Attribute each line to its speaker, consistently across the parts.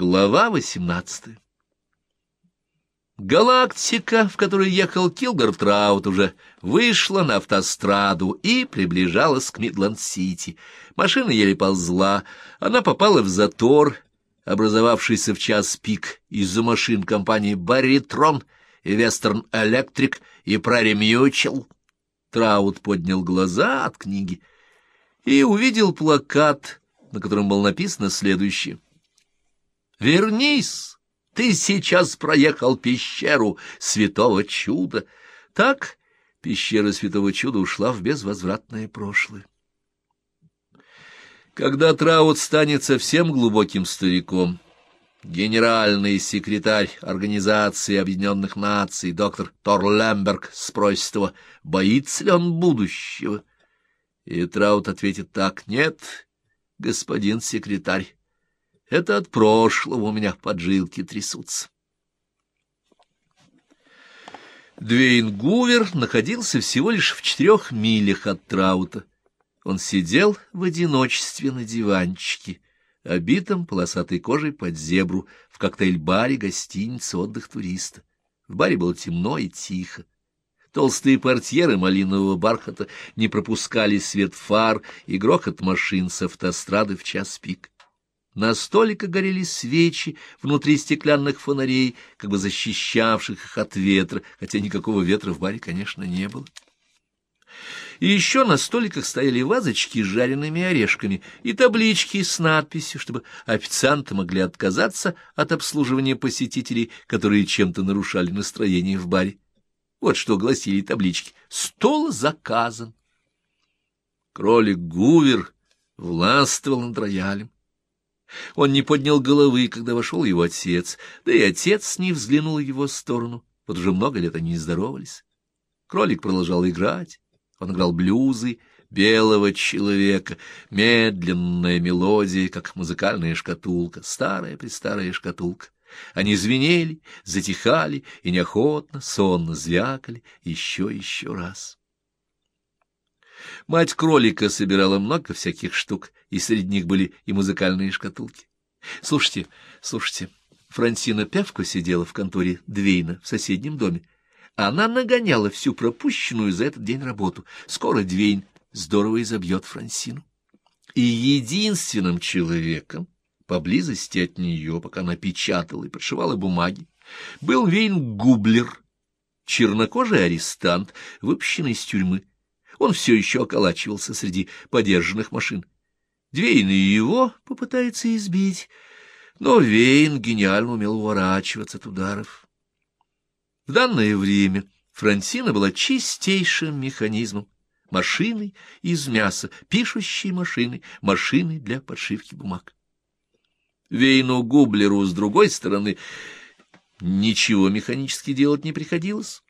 Speaker 1: Глава восемнадцатая «Галактика», в которой ехал Килгор Траут, уже вышла на автостраду и приближалась к Мидленд-Сити. Машина еле ползла, она попала в затор, образовавшийся в час пик из-за машин компании «Барритрон» «Вестерн Электрик» и «Прери Мьючуэл». Траут поднял глаза от книги и увидел плакат, на котором было написано следующее. «Вернись!» Ты сейчас проехал пещеру святого чуда. Так пещера святого чуда ушла в безвозвратное прошлое. Когда Траут станет совсем глубоким стариком, генеральный секретарь Организации Объединенных Наций доктор Тор Лемберг спросит его, боится ли он будущего. И Траут ответит так, нет, господин секретарь, это от прошлого у меня поджилки трясутся. Двейн Гувер находился всего лишь в четырех милях от Траута. Он сидел в одиночестве на диванчике, обитом полосатой кожей под зебру, в коктейль-баре гостиницы «Отдых туриста». В баре было темно и тихо. Толстые портьеры малинового бархата не пропускали свет фар и грохот машин с автострады в час пик. На столиках горели свечи внутри стеклянных фонарей, как бы защищавших их от ветра, хотя никакого ветра в баре, конечно, не было. И еще на столиках стояли вазочки с жареными орешками и таблички с надписью, чтобы официанты могли отказаться от обслуживания посетителей, которые чем-то нарушали настроение в баре. Вот что гласили таблички. «Стол заказан». Кролик Гувер властвовал над роялем. Он не поднял головы, когда вошел его отец, да и отец не взглянул в его сторону. Вот уже много лет они не здоровались. Кролик продолжал играть. Он играл блюзы белого человека, медленная мелодия, как музыкальная шкатулка, старая-престарая шкатулка. Они звенели, затихали и неохотно, сонно звякали еще и еще раз. Мать кролика собирала много всяких штук, и среди них были и музыкальные шкатулки. Слушайте, слушайте, Франсина Пявка сидела в конторе Двейна в соседнем доме. Она нагоняла всю пропущенную за этот день работу. Скоро Двейн здорово изобьет Франсину. И единственным человеком поблизости от нее, пока она печатала и подшивала бумаги, был Вейн Гублер, чернокожий арестант, выпущенный из тюрьмы. Он все еще околачивался среди подержанных машин. Двейн его попытается избить, но Вейн гениально умел уворачиваться от ударов. В данное время Франсина была чистейшим механизмом, машиной из мяса, пишущей машиной, машиной для подшивки бумаг. Вейну Гублеру, с другой стороны, ничего механически делать не приходилось,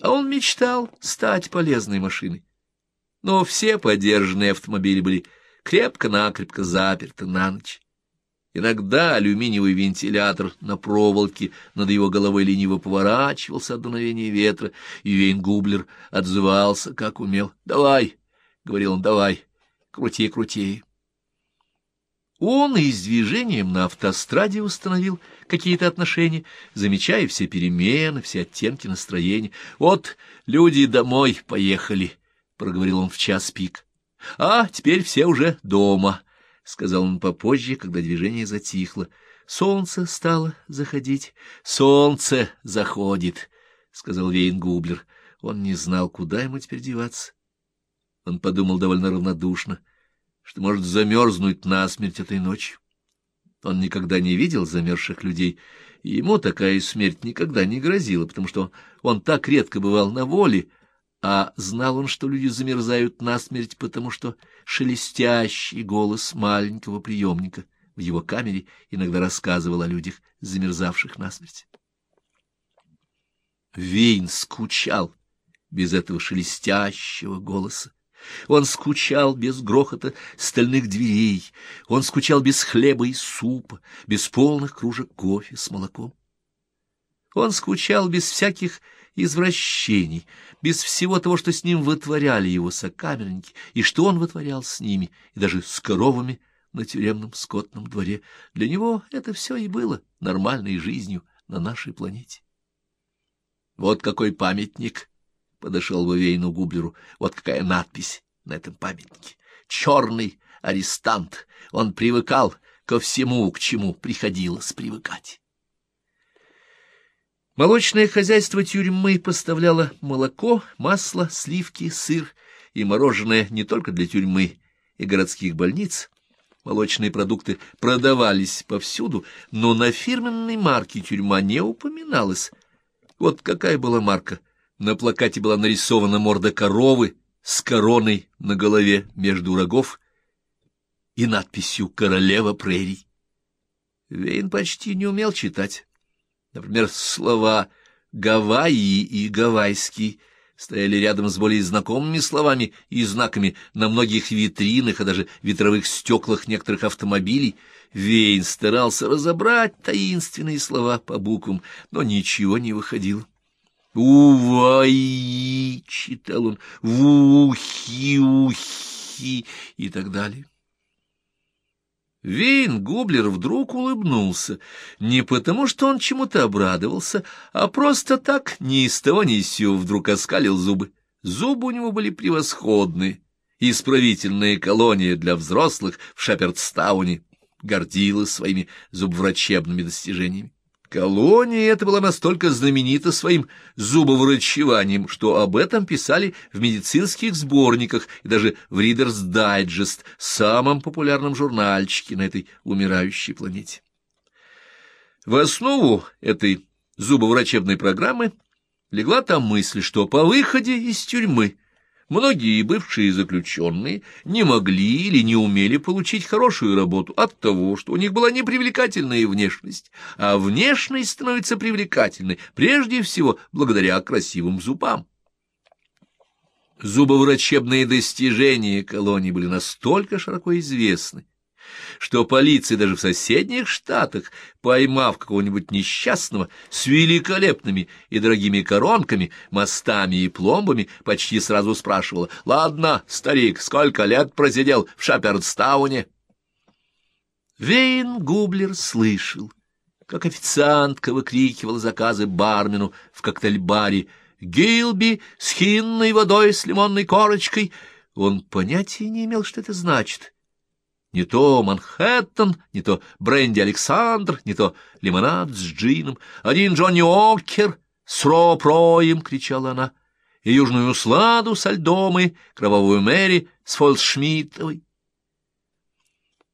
Speaker 1: а он мечтал стать полезной машиной но все подержанные автомобили были крепко-накрепко заперты на ночь. Иногда алюминиевый вентилятор на проволоке над его головой лениво поворачивался от дуновения ветра, и Вейнгублер отзывался, как умел. «Давай!» — говорил он, «давай! Крути, крути!» Он и с движением на автостраде установил какие-то отношения, замечая все перемены, все оттенки настроения. «Вот люди домой поехали!» — проговорил он в час пик. — А, теперь все уже дома, — сказал он попозже, когда движение затихло. Солнце стало заходить. — Солнце заходит, — сказал Вейн Гублер. Он не знал, куда ему теперь деваться. Он подумал довольно равнодушно, что может замерзнуть насмерть этой ночью. Он никогда не видел замерзших людей, и ему такая смерть никогда не грозила, потому что он так редко бывал на воле, а знал он, что люди замерзают насмерть, потому что шелестящий голос маленького приемника в его камере иногда рассказывал о людях, замерзавших насмерть. Вейн скучал без этого шелестящего голоса. Он скучал без грохота стальных дверей, он скучал без хлеба и супа, без полных кружек кофе с молоком. Он скучал без всяких извращений, без всего того, что с ним вытворяли его сокамерники, и что он вытворял с ними, и даже с коровами на тюремном скотном дворе. Для него это все и было нормальной жизнью на нашей планете. Вот какой памятник, — подошел Вавейну Гублеру, — вот какая надпись на этом памятнике. Черный арестант, он привыкал ко всему, к чему приходилось привыкать. Молочное хозяйство тюрьмы поставляло молоко, масло, сливки, сыр и мороженое не только для тюрьмы и городских больниц. Молочные продукты продавались повсюду, но на фирменной марке тюрьма не упоминалась. Вот какая была марка. На плакате была нарисована морда коровы с короной на голове между рогов и надписью «Королева прерий». Вейн почти не умел читать. Например, слова «Гавайи» и «Гавайский» стояли рядом с более знакомыми словами и знаками на многих витринах, а даже ветровых стеклах некоторых автомобилей. Вейн старался разобрать таинственные слова по буквам, но ничего не выходило. «Уваи!» — читал он, «Вухи-ухи» и так далее. Вейн Гублер вдруг улыбнулся, не потому что он чему-то обрадовался, а просто так, ни из того ни из сего, вдруг оскалил зубы. Зубы у него были превосходные. Исправительная колония для взрослых в Шапердстауне гордилась своими зубврачебными достижениями. Колония эта была настолько знаменита своим зубоврачеванием, что об этом писали в медицинских сборниках и даже в Reader's Digest, самом популярном журнальчике на этой умирающей планете. В основу этой зубоврачебной программы легла та мысль, что по выходе из тюрьмы Многие бывшие заключенные не могли или не умели получить хорошую работу от того, что у них была непривлекательная внешность, а внешность становится привлекательной прежде всего благодаря красивым зубам. Зубоврачебные достижения колонии были настолько широко известны, что полиция даже в соседних штатах, поймав какого-нибудь несчастного с великолепными и дорогими коронками, мостами и пломбами, почти сразу спрашивала, «Ладно, старик, сколько лет просидел в Шапердстауне?» Вейн Гублер слышал, как официантка выкрикивала заказы бармену в коктейль-баре «Гилби с хинной водой с лимонной корочкой». Он понятия не имел, что это значит — не то Манхэттен, не то бренди Александр, не то лимонад с джином. Один Джонни Окер с ро-проем, — кричала она, — и южную сладу со льдом и кровавую Мэри с Фолшмитовой.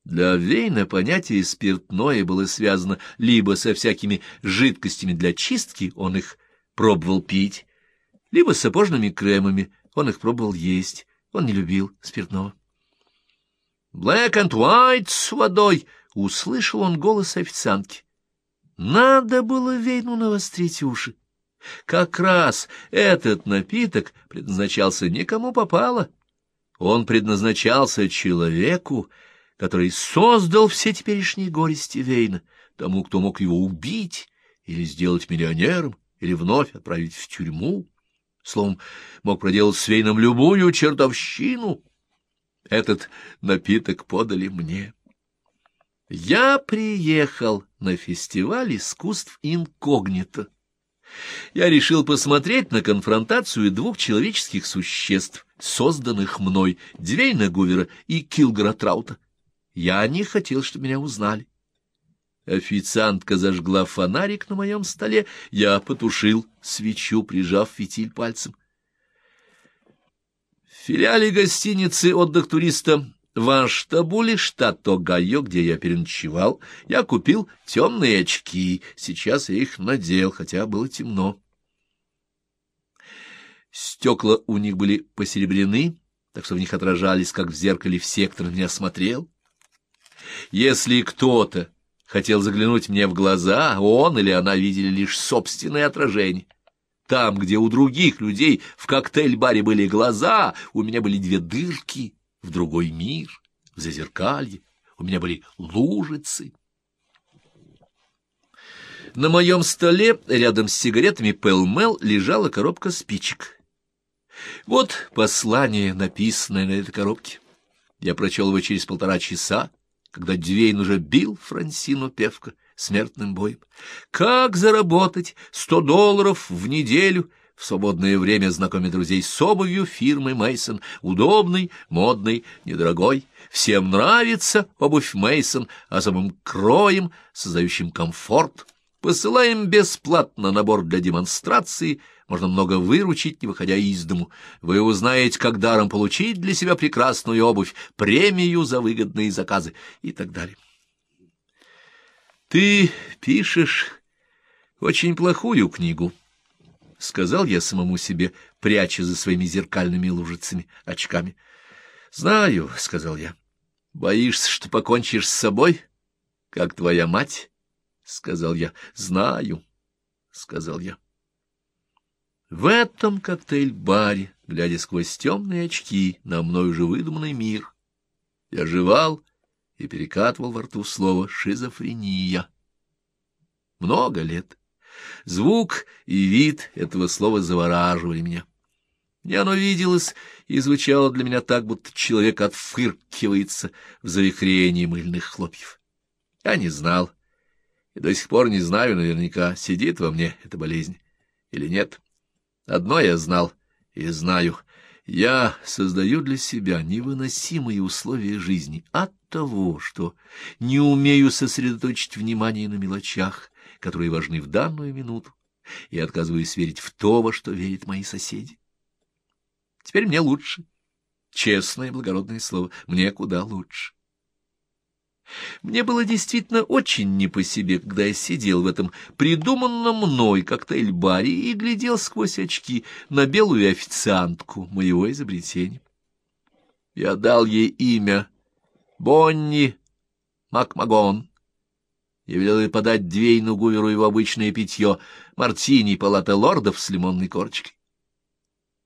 Speaker 1: Для Вейна понятие спиртное было связано либо со всякими жидкостями для чистки, он их пробовал пить, либо с сапожными кремами, он их пробовал есть, он не любил спиртного. «Блэк энд Уайт с водой!» — услышал он голос официантки. Надо было Вейну навострить уши. Как раз этот напиток предназначался никому попало. Он предназначался человеку, который создал все теперешние горести Вейна, тому, кто мог его убить или сделать миллионером, или вновь отправить в тюрьму. Словом, мог проделать с Вейном любую чертовщину — этот напиток подали мне. Я приехал на фестиваль искусств инкогнито. Я решил посмотреть на конфронтацию двух человеческих существ, созданных мной, Двейна Гувера и Килгора Траута. Я не хотел, чтобы меня узнали. Официантка зажгла фонарик на моем столе, я потушил свечу, прижав фитиль пальцем. Филиале гостиницы «Отдых туриста» в Анштабуле, штат Огайо, где я переночевал, я купил темные очки. Сейчас я их надел, хотя было темно. Стекла у них были посеребрены, так что в них отражались, как в зеркале все, кто меня смотрел. Если кто-то хотел заглянуть мне в глаза, он или она видели лишь собственное отражение. Там, где у других людей в коктейль-баре были глаза, у меня были две дырки в другой мир, в зазеркалье. У меня были лужицы. На моем столе рядом с сигаретами Пэлмел лежала коробка спичек. Вот послание, написанное на этой коробке. Я прочел его через полтора часа, когда Дювейн уже бил Франсину Певка смертным боем. Как заработать сто долларов в неделю — в свободное время знакомя друзей с обувью фирмы Мейсон, удобной, модной, недорогой. Всем нравится обувь Мейсон, особым кроем, создающим комфорт. Посылаем бесплатно набор для демонстрации, можно много выручить, не выходя из дому. Вы узнаете, как даром получить для себя прекрасную обувь, премию за выгодные заказы и так далее. Ты пишешь очень плохую книгу, — сказал я самому себе, пряча за своими зеркальными лужицами очками. — Знаю, — сказал я. — Боишься, что покончишь с собой, как твоя мать? — сказал я. — Знаю, — сказал я. В этом коктейль-баре, глядя сквозь темные очки на мной уже выдуманный мир, я жевал и перекатывал во рту слово «шизофрения». Много лет. Звук и вид этого слова завораживали меня. Мне оно виделось и звучало для меня так, будто человек отфыркивается в завихрении мыльных хлопьев. Я не знал, и до сих пор не знаю наверняка, сидит во мне эта болезнь или нет. Одно я знал и знаю — я создаю для себя невыносимые условия жизни от того, что не умею сосредоточить внимание на мелочах, которые важны в данную минуту, и отказываюсь верить в то, во что верят мои соседи. Теперь мне лучше. Честное благородное слово, мне куда лучше. Мне было действительно очень не по себе, когда я сидел в этом придуманном мной коктейль-баре и глядел сквозь очки на белую официантку моего изобретения. Я дал ей имя Бонни Макмагон. Я велел ей подать Двейну Гуверу его обычное питье — мартини палата лордов с лимонной корочкой.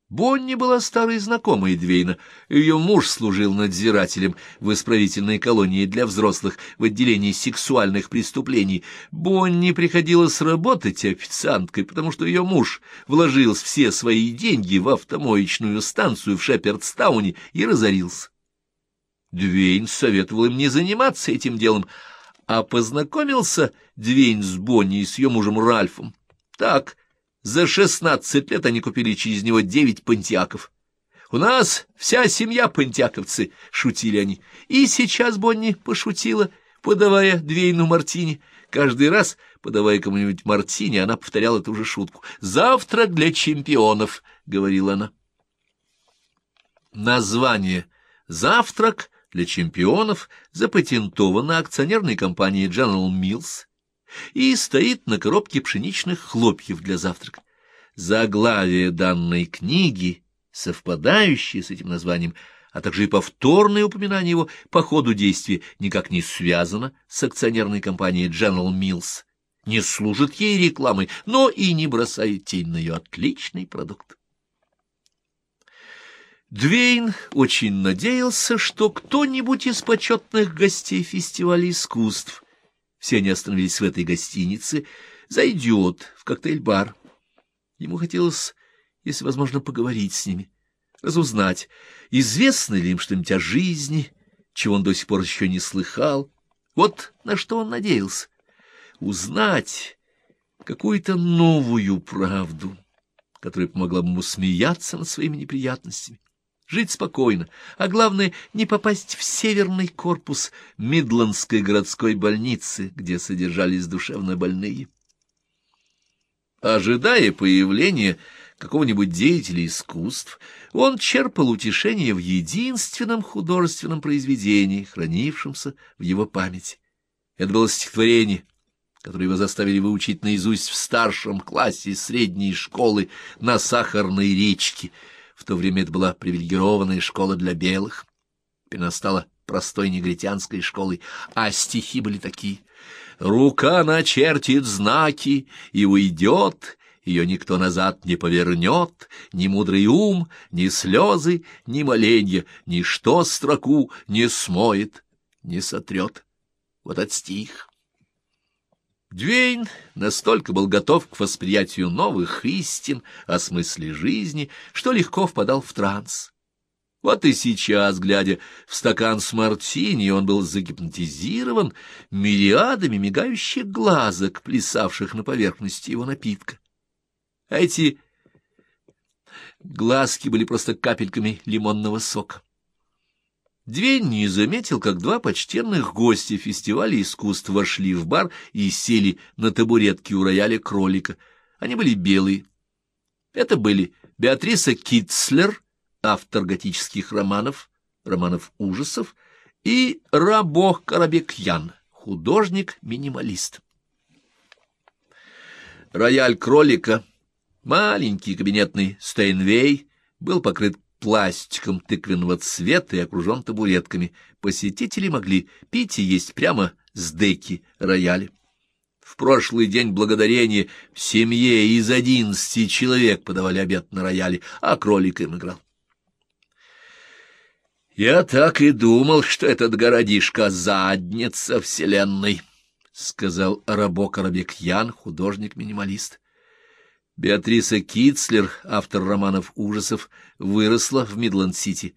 Speaker 1: Бонни была старой знакомой Двейна. Ее муж служил надзирателем в исправительной колонии для взрослых в отделении сексуальных преступлений. Бонни приходилось работать официанткой, потому что ее муж вложил все свои деньги в автомоечную станцию в Шепердстауне и разорился. Двейн советовал им не заниматься этим делом, а познакомился Двейн с Бонни и с ее мужем Ральфом. Так за шестнадцать лет они купили через него девять пантиаков. «У нас вся семья пантиаковцы», — шутили они. И сейчас Бонни пошутила, подавая Двейну мартини. Каждый раз, подавая кому-нибудь мартини, она повторяла ту же шутку. «Завтрак для чемпионов», — говорила она. Название «Завтрак» для чемпионов запатентовано акционерной компанией General Mills и стоит на коробке пшеничных хлопьев для завтрака. Заглавие данной книги, совпадающее с этим названием, а также и повторное упоминание его по ходу действия никак не связано с акционерной компанией General Mills, не служит ей рекламой, но и не бросает тень на ее отличный продукт. Двейн очень надеялся, что кто-нибудь из почетных гостей фестиваля искусств все они остановились в этой гостинице, зайдет в коктейль-бар. Ему хотелось, если возможно, поговорить с ними, разузнать, известно ли им что-нибудь о жизни, чего он до сих пор еще не слыхал. Вот на что он надеялся. Узнать какую-то новую правду, которая помогла бы ему смеяться над своими неприятностями жить спокойно, а главное, не попасть в северный корпус Мидландской городской больницы, где содержались душевно больные. Ожидая появления какого-нибудь деятеля искусств, он черпал утешение в единственном художественном произведении, хранившемся в его памяти. Это было стихотворение, которое его заставили выучить наизусть в старшем классе средней школы на Сахарной речке — то время это была привилегированная школа для белых. Она стала простой негритянской школой, а стихи были такие. «Рука начертит знаки и уйдет», ее никто назад не повернет, ни мудрый ум, ни слезы, ни моленья, ничто строку не смоет, не сотрет. Вот от стих. Дюэйн настолько был готов к восприятию новых истин о смысле жизни, что легко впадал в транс. Вот и сейчас, глядя в стакан с мартини, он был загипнотизирован мириадами мигающих глазок, плясавших на поверхности его напитка. Эти глазки были просто капельками лимонного сока. Двень не заметил, как два почтенных гостя фестиваля искусств вошли в бар и сели на табуретки у рояля кролика. Они были белые. Это были Беатриса Китцлер, автор готических романов, романов ужасов, и Рабо Карабекьян, художник-минималист. Рояль кролика, маленький кабинетный Стейнвей, был покрыт пластиком тыквенного цвета и окружен табуретками. Посетители могли пить и есть прямо с деки рояля. В прошлый день благодарения в семье из одиннадцати человек подавали обед на рояле, а кролик им играл. «Я так и думал, что этот городишко — задница вселенной», — сказал Рабок Арабекьян, художник-минималист. Беатриса Кидслер, автор романов ужасов, выросла в Мидланд-Сити.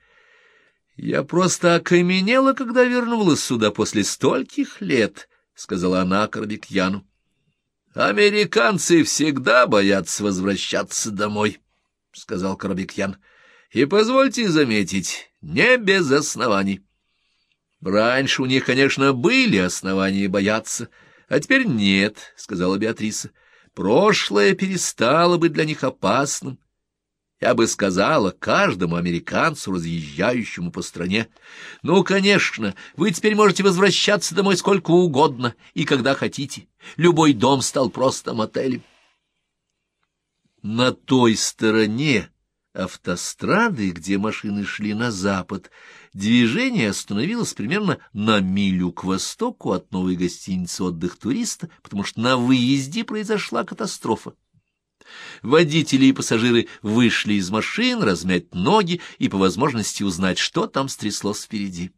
Speaker 1: «Я просто окаменела, когда вернулась сюда после стольких лет», — сказала она Карабекьяну. «Американцы всегда боятся возвращаться домой», — сказал Карабекьян. «И позвольте заметить, не без оснований. Раньше у них, конечно, были основания бояться, а теперь нет», — сказала Беатриса. Прошлое перестало быть для них опасным. Я бы сказала каждому американцу, разъезжающему по стране, «Ну, конечно, вы теперь можете возвращаться домой сколько угодно и когда хотите. Любой дом стал просто мотелем». На той стороне автострады, где машины шли на запад, движение остановилось примерно на милю к востоку от новой гостиницы «Отдых туриста», потому что на выезде произошла катастрофа. Водители и пассажиры вышли из машин размять ноги и по возможности узнать, что там стряслось впереди.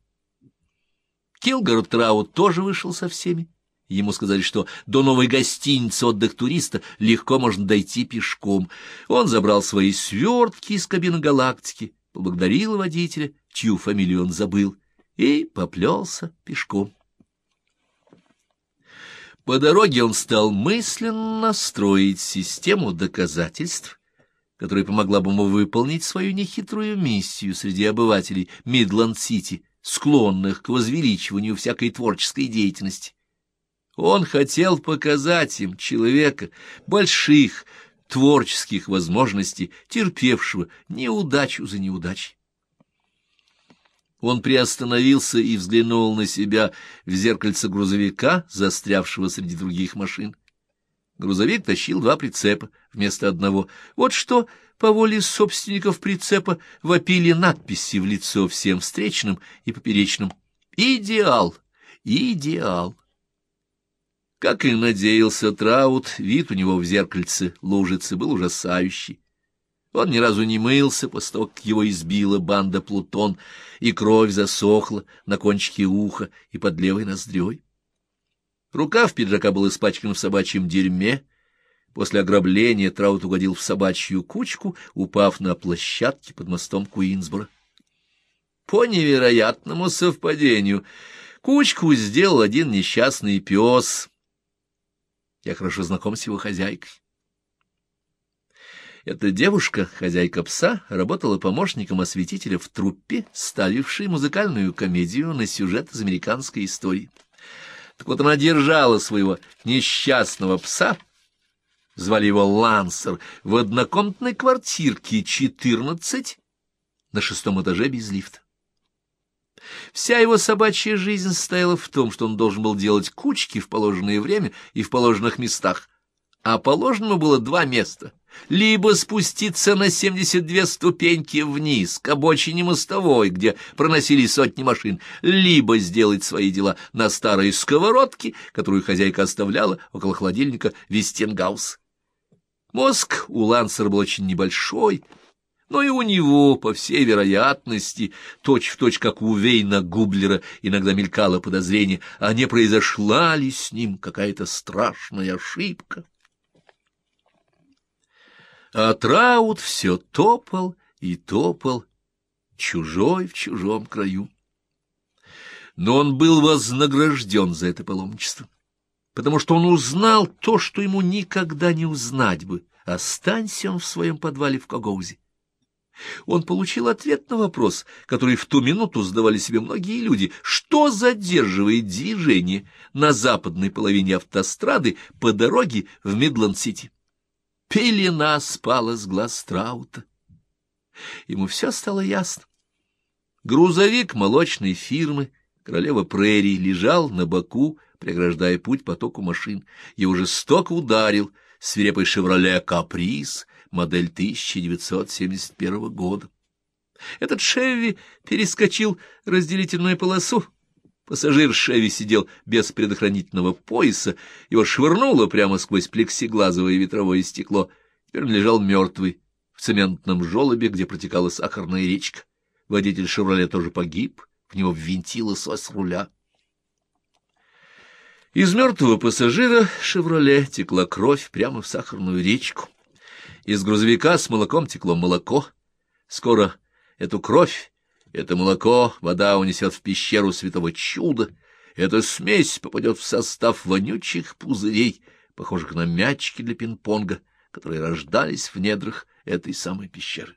Speaker 1: Килгород Траут тоже вышел со всеми. Ему сказали, что до новой гостиницы «Отдых туриста» легко можно дойти пешком. Он забрал свои свертки из кабины «Галактики», поблагодарил водителя, чью фамилию он забыл, и поплелся пешком. По дороге он стал мысленно строить систему доказательств, которая помогла бы ему выполнить свою нехитрую миссию среди обывателей Мидланд-Сити, склонных к возвеличиванию всякой творческой деятельности. Он хотел показать им человека больших творческих возможностей, терпевшего неудачу за неудачей. Он приостановился и взглянул на себя в зеркальце грузовика, застрявшего среди других машин. Грузовик тащил два прицепа вместо одного. Вот что по воле собственников прицепа вопили надписи в лицо всем встречным и поперечным. «Идеал! Идеал!» Как и надеялся Траут, вид у него в зеркальце лужицы был ужасающий. Он ни разу не мылся после того, как его избила банда Плутон, и кровь засохла на кончике уха и под левой ноздрёй. Рукав пиджака был испачкан в собачьем дерьме. После ограбления Траут угодил в собачью кучку, упав на площадке под мостом Куинсбора. По невероятному совпадению кучку сделал один несчастный пес, я хорошо знаком с его хозяйкой. Эта девушка, хозяйка пса, работала помощником осветителя в труппе, ставившей музыкальную комедию на сюжет из американской истории. Так вот она держала своего несчастного пса, звали его Лансер, в однокомнатной квартирке 14 на шестом этаже без лифта. Вся его собачья жизнь состояла в том, что он должен был делать кучки в положенное время и в положенных местах, а положенному было два места — либо спуститься на 72 ступеньки вниз, к обочине мостовой, где проносили сотни машин, либо сделать свои дела на старой сковородке, которую хозяйка оставляла около холодильника Вестенгаус. Мозг у Лансера был очень небольшой, но и у него, по всей вероятности, точь-в-точь, точь, как у Вейна Гублера, иногда мелькало подозрение, а не произошла ли с ним какая-то страшная ошибка. А Траут все топал и топал, чужой в чужом краю. Но он был вознагражден за это паломничество, потому что он узнал то, что ему никогда не узнать бы, останься он в своем подвале в Кохоузе. Он получил ответ на вопрос, который в ту минуту задавали себе многие люди. Что задерживает движение на западной половине автострады по дороге в Мидланд-Сити? Пелена спала с глаз Страута. Ему все стало ясно. Грузовик молочной фирмы «Королева прерий» лежал на боку, преграждая путь потоку машин. Его жестоко ударил свирепый «Шевроле Каприз», модель 1971 года. Этот Шеви перескочил разделительную полосу. Пассажир Шеви сидел без предохранительного пояса, его швырнуло прямо сквозь плексиглазовое ветровое стекло. Теперь он лежал мертвый в цементном желобе, где протекала сахарная речка. Водитель «Шевроле» тоже погиб, в него ввинтилась ось руля. Из мертвого пассажира «Шевроле» текла кровь прямо в сахарную речку. Из грузовика с молоком текло молоко. Скоро эту кровь, это молоко вода унесет в пещеру святого чуда. Эта смесь попадет в состав вонючих пузырей, похожих на мячики для пинг-понга, которые рождались в недрах этой самой пещеры.